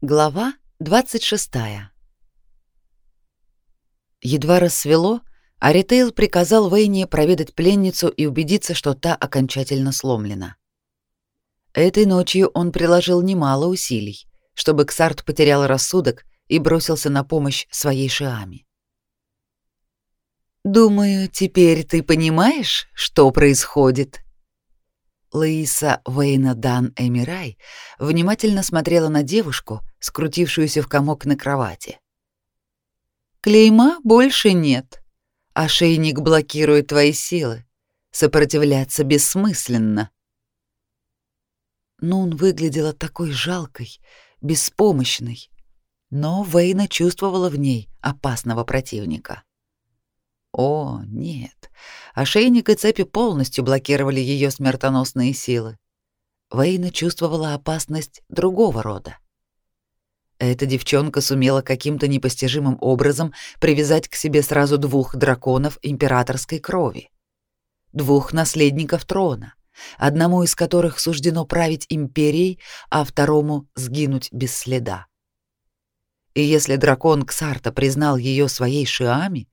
Глава 26. Едва рассвело, Аритейл приказал Вейне проведать пленницу и убедиться, что та окончательно сломлена. Этой ночью он приложил немало усилий, чтобы Ксарт потерял рассудок и бросился на помощь своей Шиами. «Думаю, теперь ты понимаешь, что происходит?» Лаиса Вейна Дан Эмирай внимательно смотрела на девушку, скрутившуюся в комок на кровати. «Клейма больше нет. Ошейник блокирует твои силы. Сопротивляться бессмысленно». Нун выглядела такой жалкой, беспомощной, но Вейна чувствовала в ней опасного противника. О, нет. Ошейник и цепи полностью блокировали ее смертоносные силы. Вейна чувствовала опасность другого рода. Эта девчонка сумела каким-то непостижимым образом привязать к себе сразу двух драконов императорской крови. Двух наследников трона, одному из которых суждено править империей, а второму сгинуть без следа. И если дракон Ксарта признал ее своей Шиами,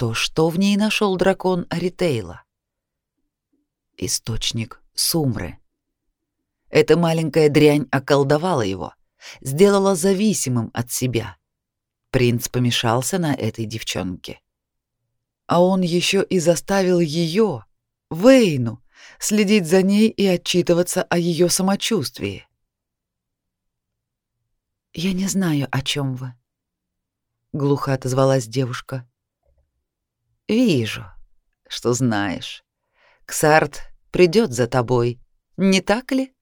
то что в ней нашел дракон Аритейла? Источник Сумры. Эта маленькая дрянь околдовала его, сделала зависимым от себя. Принц помешался на этой девчонке. А он еще и заставил ее, Вейну, следить за ней и отчитываться о ее самочувствии. «Я не знаю, о чем вы», — глухо отозвалась девушка. Вижу, что знаешь. Ксарт придет за тобой, не так ли?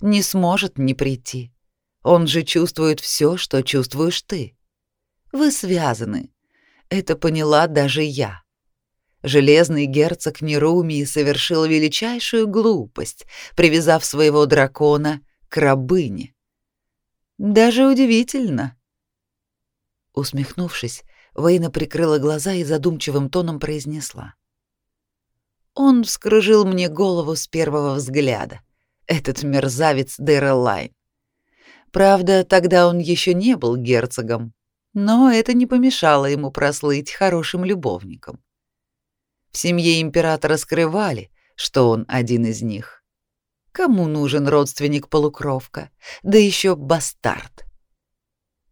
Не сможет не прийти. Он же чувствует все, что чувствуешь ты. Вы связаны. Это поняла даже я. Железный герцог Нерумии совершил величайшую глупость, привязав своего дракона к рабыне. Даже удивительно. Усмехнувшись, Вейна прикрыла глаза и задумчивым тоном произнесла. «Он вскружил мне голову с первого взгляда, этот мерзавец Дэрэлайн. Правда, тогда он еще не был герцогом, но это не помешало ему прослыть хорошим любовником. В семье императора скрывали, что он один из них. Кому нужен родственник-полукровка, да еще бастард?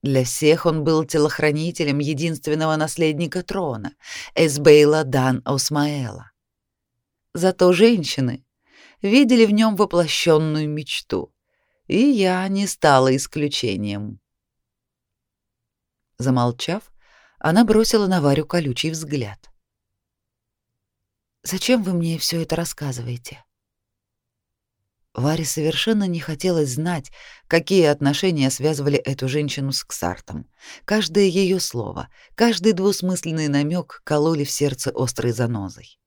Для всех он был телохранителем единственного наследника трона, Эсбейла Дан Осмаэла. Зато женщины видели в нем воплощенную мечту, и я не стала исключением. Замолчав, она бросила на Варю колючий взгляд. «Зачем вы мне все это рассказываете?» Варе совершенно не хотелось знать, какие отношения связывали эту женщину с Ксартом. Каждое ее слово, каждый двусмысленный намек кололи в сердце острой занозой.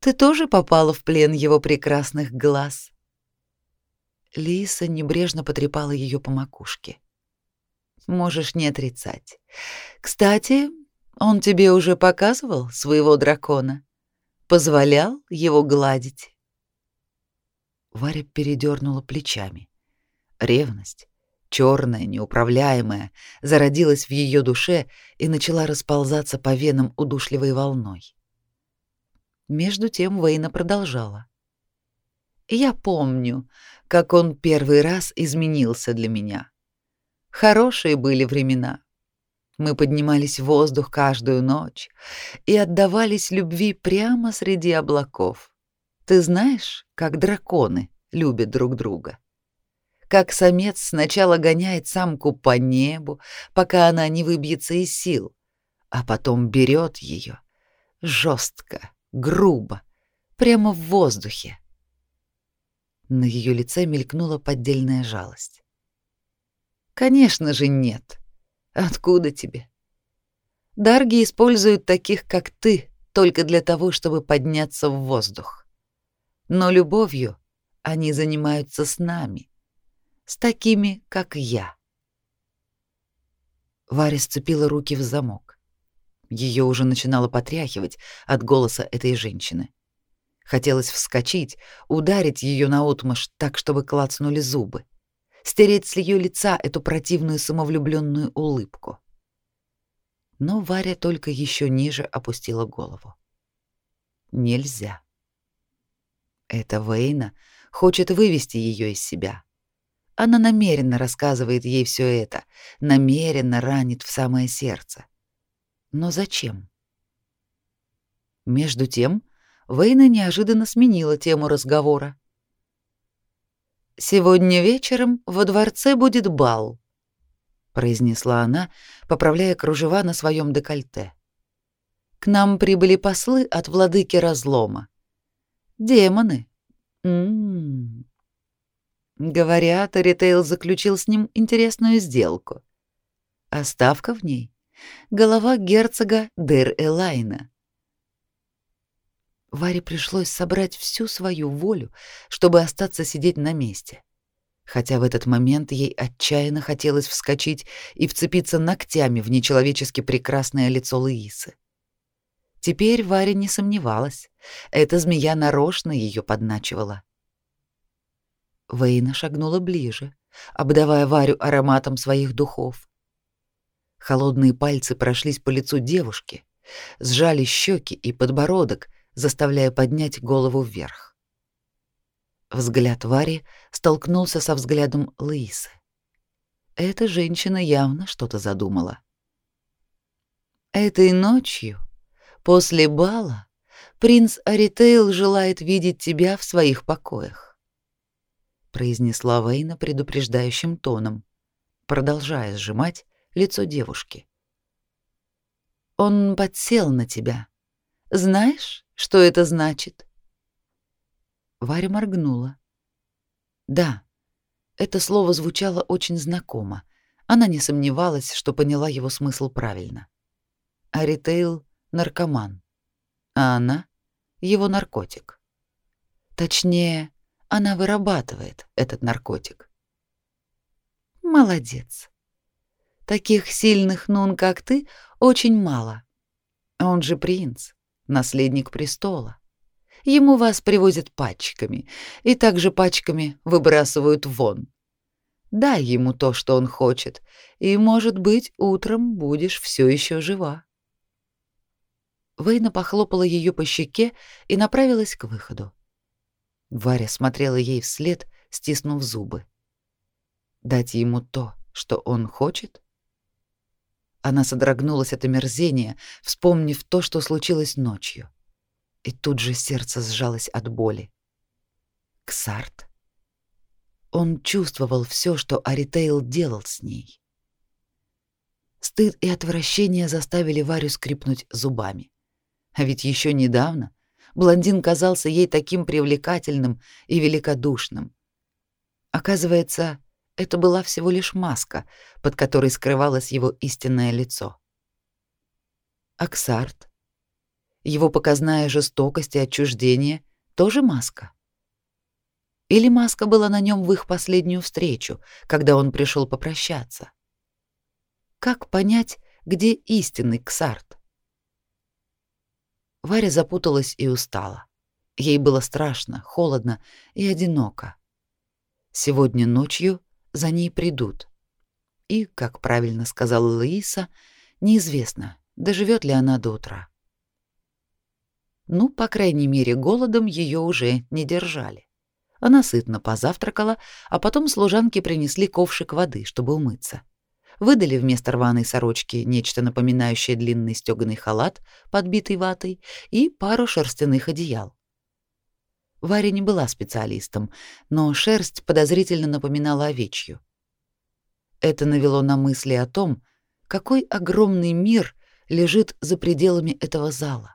«Ты тоже попала в плен его прекрасных глаз?» Лиса небрежно потрепала ее по макушке. «Можешь не отрицать. Кстати, он тебе уже показывал своего дракона? Позволял его гладить?» Варя передернула плечами. Ревность, черная, неуправляемая, зародилась в ее душе и начала расползаться по венам удушливой волной. Между тем Вейна продолжала. «Я помню, как он первый раз изменился для меня. Хорошие были времена. Мы поднимались в воздух каждую ночь и отдавались любви прямо среди облаков. Ты знаешь, как драконы любят друг друга? Как самец сначала гоняет самку по небу, пока она не выбьется из сил, а потом берет ее жестко, грубо, прямо в воздухе. На ее лице мелькнула поддельная жалость. Конечно же, нет. Откуда тебе? Дарги используют таких, как ты, только для того, чтобы подняться в воздух но любовью они занимаются с нами, с такими, как я. Варя сцепила руки в замок. Ее уже начинало потряхивать от голоса этой женщины. Хотелось вскочить, ударить ее наотмашь так, чтобы клацнули зубы. стереть с ее лица эту противную самовлюбленную улыбку. Но Варя только еще ниже опустила голову. Нельзя. Это Вейна хочет вывести ее из себя. Она намеренно рассказывает ей все это, намеренно ранит в самое сердце. Но зачем? Между тем, Вейна неожиданно сменила тему разговора. «Сегодня вечером во дворце будет бал», — произнесла она, поправляя кружева на своем декольте. «К нам прибыли послы от владыки разлома. Демоны. М-м-м. Говорят, Ритейл заключил с ним интересную сделку. А ставка в ней — голова герцога Дер-Элайна. Варе пришлось собрать всю свою волю, чтобы остаться сидеть на месте. Хотя в этот момент ей отчаянно хотелось вскочить и вцепиться ногтями в нечеловечески прекрасное лицо Луисы. Теперь Варя не сомневалась. Эта змея нарочно ее подначивала. Вейна шагнула ближе, обдавая Варю ароматом своих духов. Холодные пальцы прошлись по лицу девушки, сжали щеки и подбородок, заставляя поднять голову вверх. Взгляд Вари столкнулся со взглядом Луисы. Эта женщина явно что-то задумала. Этой ночью, после бала, принц Аритейл желает видеть тебя в своих покоях, произнесла Вейна предупреждающим тоном, продолжая сжимать лицо девушки. Он подсел на тебя. Знаешь, что это значит? Варя моргнула. Да, это слово звучало очень знакомо. Она не сомневалась, что поняла его смысл правильно. А ритейл — наркоман, а она — его наркотик. Точнее, она вырабатывает этот наркотик. Молодец. Таких сильных нун, как ты, очень мало. Он же принц наследник престола. Ему вас привозят пачками и также пачками выбрасывают вон. Дай ему то, что он хочет, и, может быть, утром будешь все еще жива. Вейна похлопала ее по щеке и направилась к выходу. Варя смотрела ей вслед, стиснув зубы. Дать ему то, что он хочет? Она содрогнулась от омерзения, вспомнив то, что случилось ночью. И тут же сердце сжалось от боли. Ксарт. Он чувствовал все, что Аритейл делал с ней. Стыд и отвращение заставили Варю скрипнуть зубами. А ведь еще недавно блондин казался ей таким привлекательным и великодушным. Оказывается, это была всего лишь маска, под которой скрывалось его истинное лицо. Аксарт. Его показная жестокость и отчуждение тоже маска. Или маска была на нем в их последнюю встречу, когда он пришел попрощаться. Как понять, где истинный Ксарт? Варя запуталась и устала. Ей было страшно, холодно и одиноко. Сегодня ночью за ней придут. И, как правильно сказала Луиса, неизвестно, доживет ли она до утра. Ну, по крайней мере, голодом ее уже не держали. Она сытно позавтракала, а потом служанки принесли ковшик воды, чтобы умыться. Выдали вместо рваной сорочки нечто напоминающее длинный стёганый халат, подбитый ватой, и пару шерстяных одеял. Варя не была специалистом, но шерсть подозрительно напоминала овечью. Это навело на мысли о том, какой огромный мир лежит за пределами этого зала.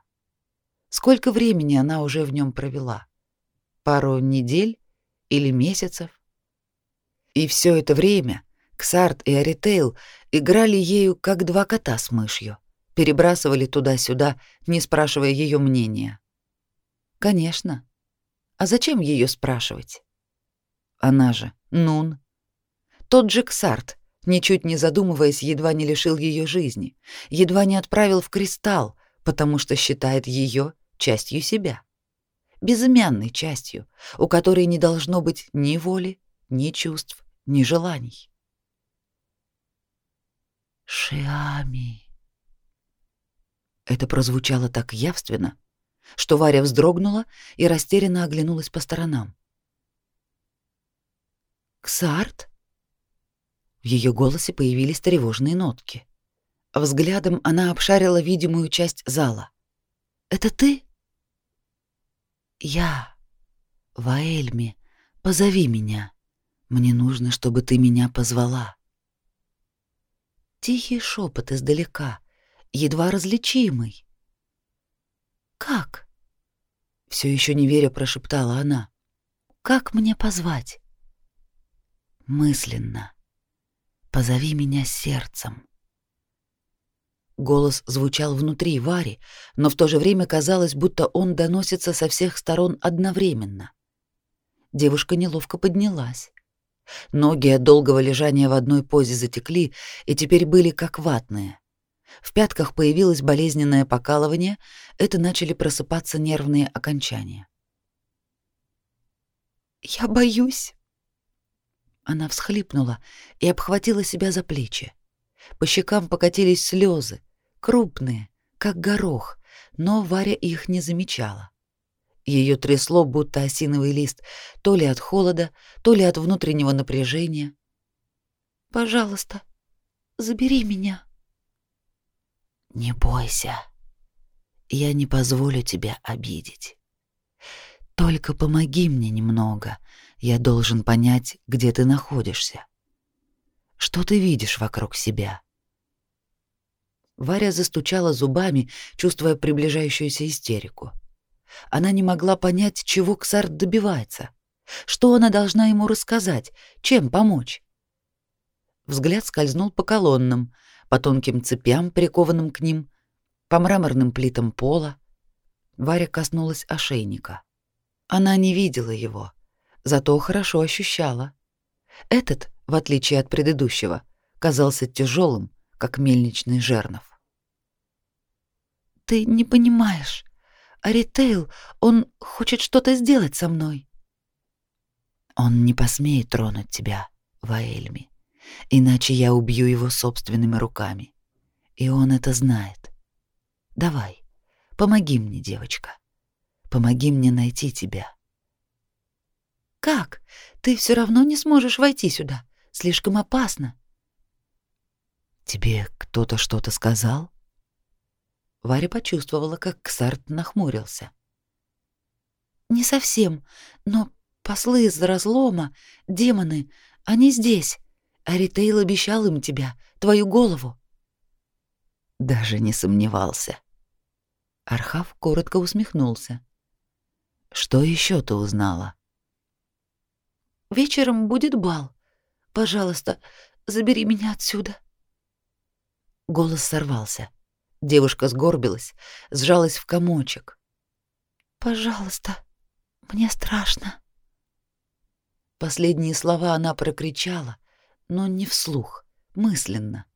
Сколько времени она уже в нем провела? Пару недель или месяцев? И все это время Ксарт и Аритейл играли ею как два кота с мышью, перебрасывали туда-сюда, не спрашивая ее мнения. Конечно, а зачем ее спрашивать? Она же Нун. Тот же Ксарт, ничуть не задумываясь, едва не лишил ее жизни, едва не отправил в кристалл, потому что считает ее частью себя. Безымянной частью, у которой не должно быть ни воли, ни чувств, ни желаний. Шиами. Это прозвучало так явственно, что Варя вздрогнула и растерянно оглянулась по сторонам. «Ксарт?» В ее голосе появились тревожные нотки. Взглядом она обшарила видимую часть зала. «Это ты?» «Я. Ваэльми, позови меня. Мне нужно, чтобы ты меня позвала». Тихий шепот издалека, едва различимый. «Как?» — все еще не веря прошептала она. «Как мне позвать?» «Мысленно. Позови меня сердцем». Голос звучал внутри Вари, но в то же время казалось, будто он доносится со всех сторон одновременно. Девушка неловко поднялась. Ноги от долгого лежания в одной позе затекли и теперь были как ватные. В пятках появилось болезненное покалывание, это начали просыпаться нервные окончания. «Я боюсь». Она всхлипнула и обхватила себя за плечи. По щекам покатились слезы, крупные, как горох, но Варя их не замечала. Ее трясло, будто осиновый лист, то ли от холода, то ли от внутреннего напряжения. «Пожалуйста, забери меня». «Не бойся. Я не позволю тебя обидеть. Только помоги мне немного. Я должен понять, где ты находишься. Что ты видишь вокруг себя?» Варя застучала зубами, чувствуя приближающуюся истерику. Она не могла понять, чего Ксарт добивается. Что она должна ему рассказать, чем помочь? Взгляд скользнул по колоннам, по тонким цепям, прикованным к ним, по мраморным плитам пола. Варя коснулась ошейника. Она не видела его, зато хорошо ощущала. Этот, в отличие от предыдущего, казался тяжелым, как мельничный жернов. «Ты не понимаешь. Аритейл, он хочет что-то сделать со мной». «Он не посмеет тронуть тебя, Ваэльми, иначе я убью его собственными руками. И он это знает. Давай, помоги мне, девочка. Помоги мне найти тебя». «Как? Ты все равно не сможешь войти сюда. Слишком опасно». «Тебе кто-то что-то сказал?» Варя почувствовала, как Ксарт нахмурился. «Не совсем, но послы из разлома, демоны, они здесь. Аритейл обещал им тебя, твою голову». Даже не сомневался. Архав коротко усмехнулся. «Что еще ты узнала?» «Вечером будет бал. Пожалуйста, забери меня отсюда». Голос сорвался. Девушка сгорбилась, сжалась в комочек. «Пожалуйста, мне страшно». Последние слова она прокричала, но не вслух, мысленно.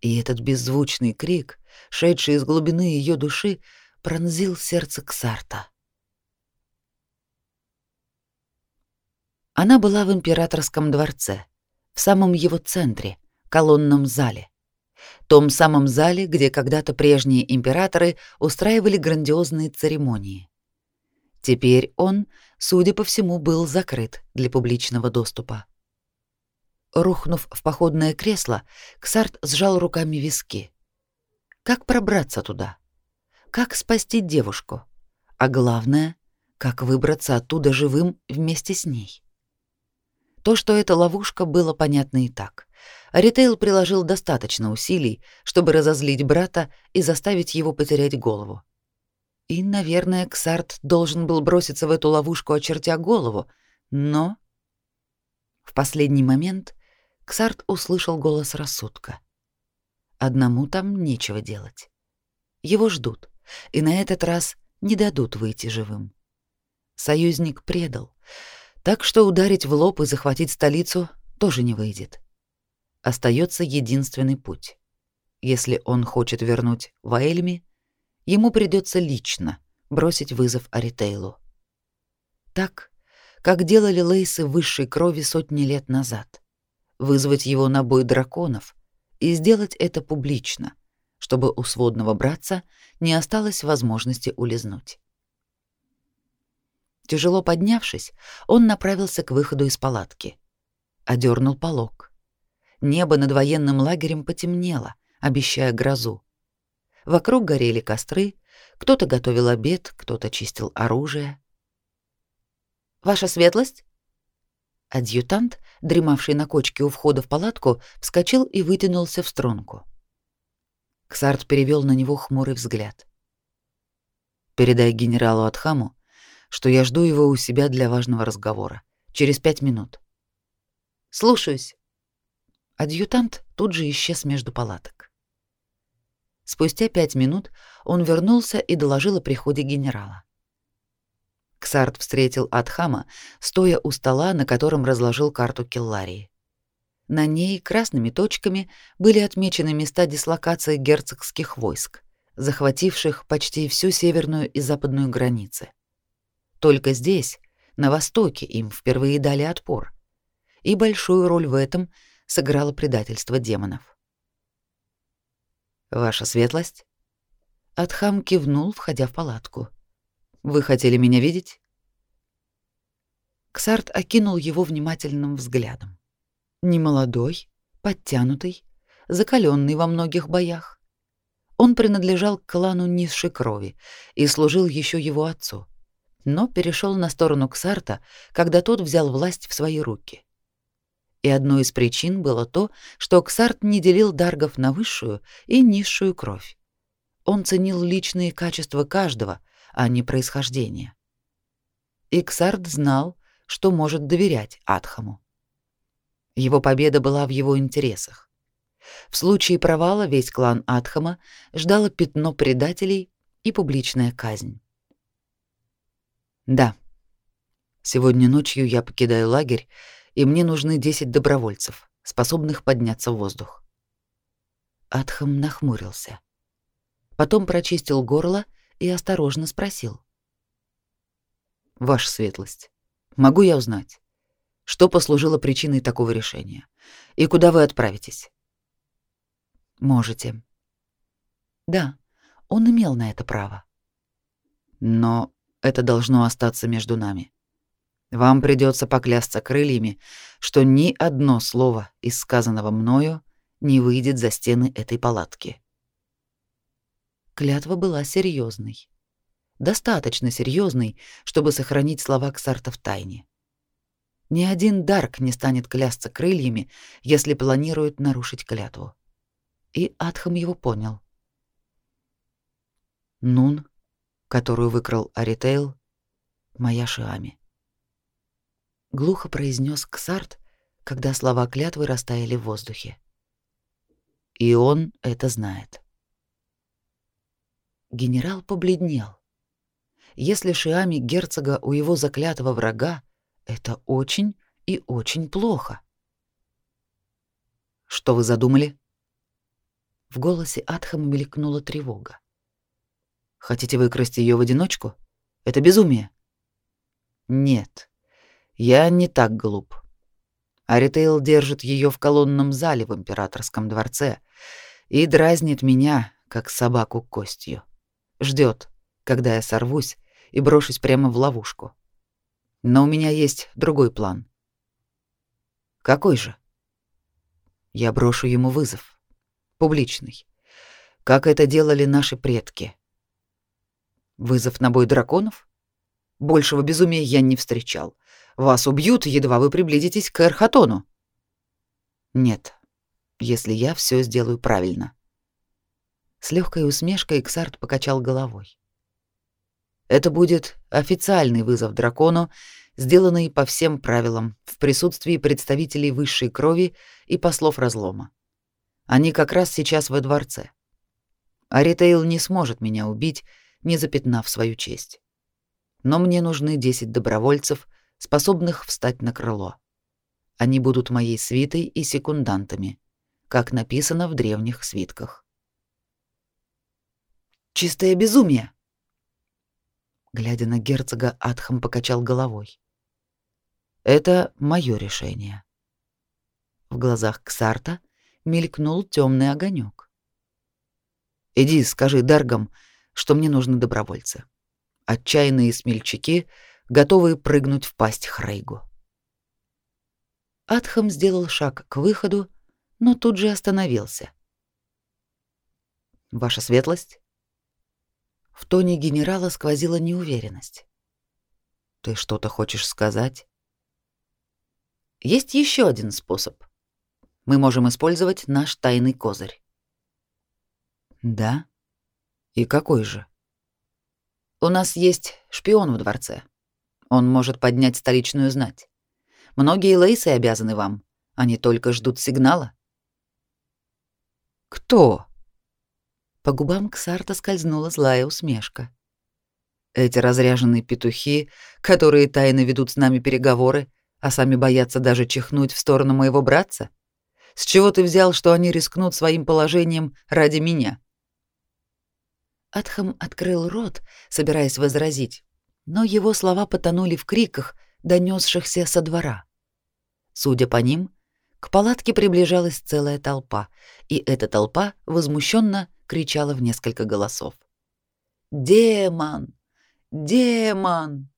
И этот беззвучный крик, шедший из глубины ее души, пронзил сердце Ксарта. Она была в императорском дворце, в самом его центре, колонном зале том самом зале, где когда-то прежние императоры устраивали грандиозные церемонии. Теперь он, судя по всему, был закрыт для публичного доступа. Рухнув в походное кресло, Ксарт сжал руками виски. Как пробраться туда? Как спасти девушку? А главное, как выбраться оттуда живым вместе с ней? То, что это ловушка, было понятно и так. Ритейл приложил достаточно усилий, чтобы разозлить брата и заставить его потерять голову. И, наверное, Ксарт должен был броситься в эту ловушку, очертя голову, но... В последний момент Ксарт услышал голос рассудка. Одному там нечего делать. Его ждут, и на этот раз не дадут выйти живым. Союзник предал, так что ударить в лоб и захватить столицу тоже не выйдет остается единственный путь. Если он хочет вернуть Ваэльми, ему придется лично бросить вызов Аритейлу. Так, как делали лейсы высшей крови сотни лет назад. вызвать его на бой драконов и сделать это публично, чтобы у сводного братца не осталось возможности улизнуть. Тяжело поднявшись, он направился к выходу из палатки. Одернул полог. Небо над военным лагерем потемнело, обещая грозу. Вокруг горели костры, кто-то готовил обед, кто-то чистил оружие. «Ваша светлость?» Адъютант, дремавший на кочке у входа в палатку, вскочил и вытянулся в струнку. Ксарт перевел на него хмурый взгляд. «Передай генералу Атхаму, что я жду его у себя для важного разговора. Через пять минут». «Слушаюсь». Адъютант тут же исчез между палаток. Спустя пять минут он вернулся и доложил о приходе генерала. Ксарт встретил Атхама, стоя у стола, на котором разложил карту Келларии. На ней красными точками были отмечены места дислокации герцогских войск, захвативших почти всю северную и западную границы. Только здесь, на востоке, им впервые дали отпор. И большую роль в этом сыграло предательство демонов. Ваша светлость? Атхам кивнул, входя в палатку. Вы хотели меня видеть? Ксарт окинул его внимательным взглядом. Немолодой, подтянутый, закаленный во многих боях. Он принадлежал к клану низшей крови и служил еще его отцу, но перешел на сторону Ксарта, когда тот взял власть в свои руки. И одной из причин было то, что Ксарт не делил даргов на высшую и низшую кровь. Он ценил личные качества каждого, а не происхождение. Иксард знал, что может доверять Атхаму. Его победа была в его интересах. В случае провала весь клан Атхама ждало пятно предателей и публичная казнь. Да. Сегодня ночью я покидаю лагерь, и мне нужны 10 добровольцев, способных подняться в воздух. Атхам нахмурился. Потом прочистил горло и осторожно спросил. «Ваша светлость, могу я узнать, что послужило причиной такого решения? И куда вы отправитесь?» «Можете». Да, он имел на это право. Но это должно остаться между нами. Вам придется поклясться крыльями, что ни одно слово из сказанного мною не выйдет за стены этой палатки. Клятва была серьезной. Достаточно серьезной, чтобы сохранить слова Ксарта в тайне. Ни один Дарк не станет клясться крыльями, если планирует нарушить клятву. И Атхам его понял. Нун, которую выкрал Аритейл, моя Шиами. Глухо произнес Ксарт, когда слова клятвы растаяли в воздухе. И он это знает. Генерал побледнел. Если Шиами герцога у его заклятого врага, это очень и очень плохо. Что вы задумали? В голосе Атхама мелькнула тревога. Хотите выкрасть ее в одиночку? Это безумие. Нет. Я не так глуп. Аритейл держит ее в колонном зале в императорском дворце и дразнит меня, как собаку костью ждет, когда я сорвусь и брошусь прямо в ловушку. Но у меня есть другой план. Какой же? Я брошу ему вызов. Публичный. Как это делали наши предки. Вызов на бой драконов? Большего безумия я не встречал. Вас убьют, едва вы приблизитесь к Эрхатону. Нет, если я все сделаю правильно. С легкой усмешкой Ксарт покачал головой. Это будет официальный вызов дракону, сделанный по всем правилам в присутствии представителей высшей крови и послов разлома. Они как раз сейчас во дворце. Аритейл не сможет меня убить, не запятнав свою честь. Но мне нужны 10 добровольцев, способных встать на крыло. Они будут моей свитой и секундантами, как написано в древних свитках. Чистое безумие. Глядя на герцога, Атхам покачал головой. Это мое решение. В глазах Ксарта мелькнул темный огонек. Иди, скажи Даргам, что мне нужны добровольцы. Отчаянные смельчаки, готовые прыгнуть в пасть Хрейгу. Атхам сделал шаг к выходу, но тут же остановился. Ваша светлость? В тоне генерала сквозила неуверенность. Ты что-то хочешь сказать? Есть еще один способ. Мы можем использовать наш тайный козырь. Да? И какой же? У нас есть шпион в дворце. Он может поднять столичную знать. Многие лейсы обязаны вам. Они только ждут сигнала. Кто? По губам Ксарта скользнула злая усмешка. Эти разряженные петухи, которые тайно ведут с нами переговоры, а сами боятся даже чихнуть в сторону моего братца? С чего ты взял, что они рискнут своим положением ради меня? Атхам открыл рот, собираясь возразить, но его слова потонули в криках, донесшихся со двора. Судя по ним, к палатке приближалась целая толпа, и эта толпа возмущенно кричала в несколько голосов. «Демон! Демон!»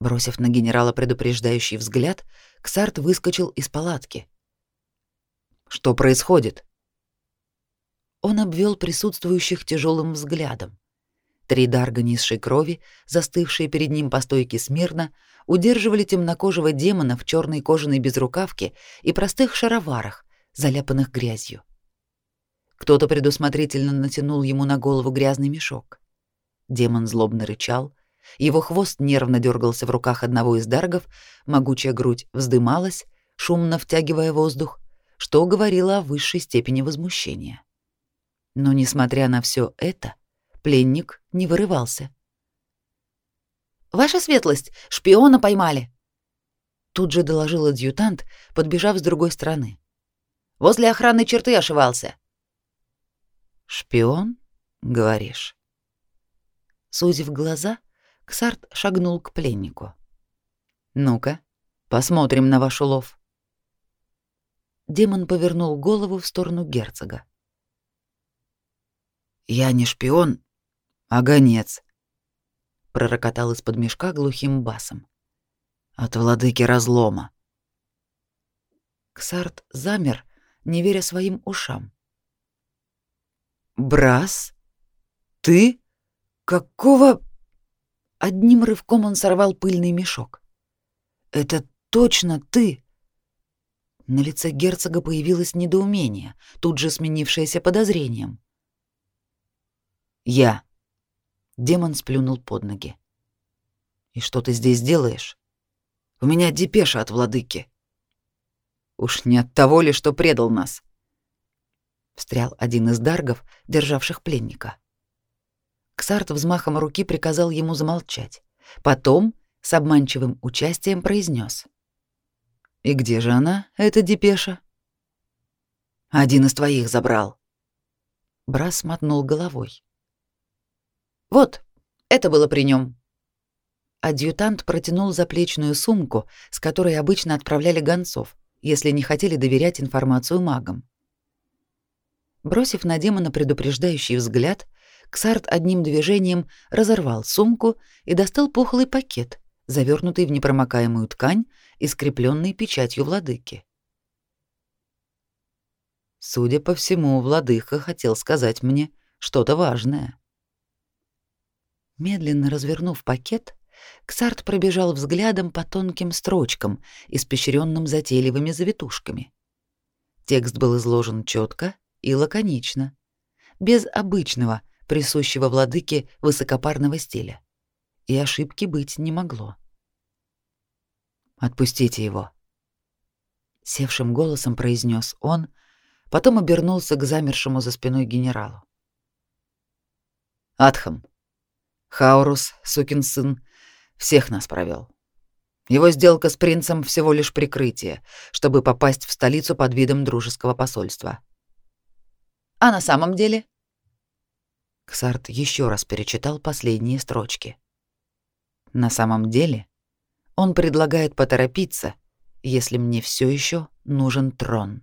Бросив на генерала предупреждающий взгляд, Ксарт выскочил из палатки. «Что происходит?» Он обвел присутствующих тяжелым взглядом. Три дарга низшей крови, застывшие перед ним по стойке смирно, удерживали темнокожего демона в черной кожаной безрукавке и простых шароварах, заляпанных грязью. Кто-то предусмотрительно натянул ему на голову грязный мешок. Демон злобно рычал, его хвост нервно дергался в руках одного из даргов, могучая грудь вздымалась, шумно втягивая воздух, что говорило о высшей степени возмущения. Но несмотря на все это, пленник не вырывался. Ваша светлость, шпиона поймали. Тут же доложил адъютант, подбежав с другой стороны. Возле охранной черты ошивался. Шпион, говоришь? Сузив глаза, Ксарт шагнул к пленнику. Ну-ка, посмотрим на ваш улов. Демон повернул голову в сторону герцога. Я не шпион, а гонец, пророкотал из-под мешка глухим басом. От владыки разлома. Ксарт замер, не веря своим ушам. Брас? Ты? Какого Одним рывком он сорвал пыльный мешок. Это точно ты? На лице герцога появилось недоумение, тут же сменившееся подозрением. Я Демон сплюнул под ноги. «И что ты здесь делаешь? У меня депеша от владыки». «Уж не от того ли, что предал нас?» Встрял один из даргов, державших пленника. Ксарт взмахом руки приказал ему замолчать. Потом с обманчивым участием произнес: «И где же она, эта депеша?» «Один из твоих забрал». Брас мотнул головой. Вот, это было при нем. Адъютант протянул заплечную сумку, с которой обычно отправляли гонцов, если не хотели доверять информацию магам. Бросив на демона предупреждающий взгляд, Ксарт одним движением разорвал сумку и достал пухлый пакет, завернутый в непромокаемую ткань и скрепленный печатью владыки. Судя по всему, владыка хотел сказать мне что-то важное. Медленно развернув пакет, Ксарт пробежал взглядом по тонким строчкам, испещренным затейливыми завитушками. Текст был изложен четко и лаконично, без обычного, присущего владыке высокопарного стиля. И ошибки быть не могло. «Отпустите его», — севшим голосом произнес он, потом обернулся к замершему за спиной генералу. «Атхам, Хаурус, сукин сын, всех нас провел. Его сделка с принцем всего лишь прикрытие, чтобы попасть в столицу под видом дружеского посольства. А на самом деле? Ксарт еще раз перечитал последние строчки. На самом деле, он предлагает поторопиться если мне все еще нужен трон.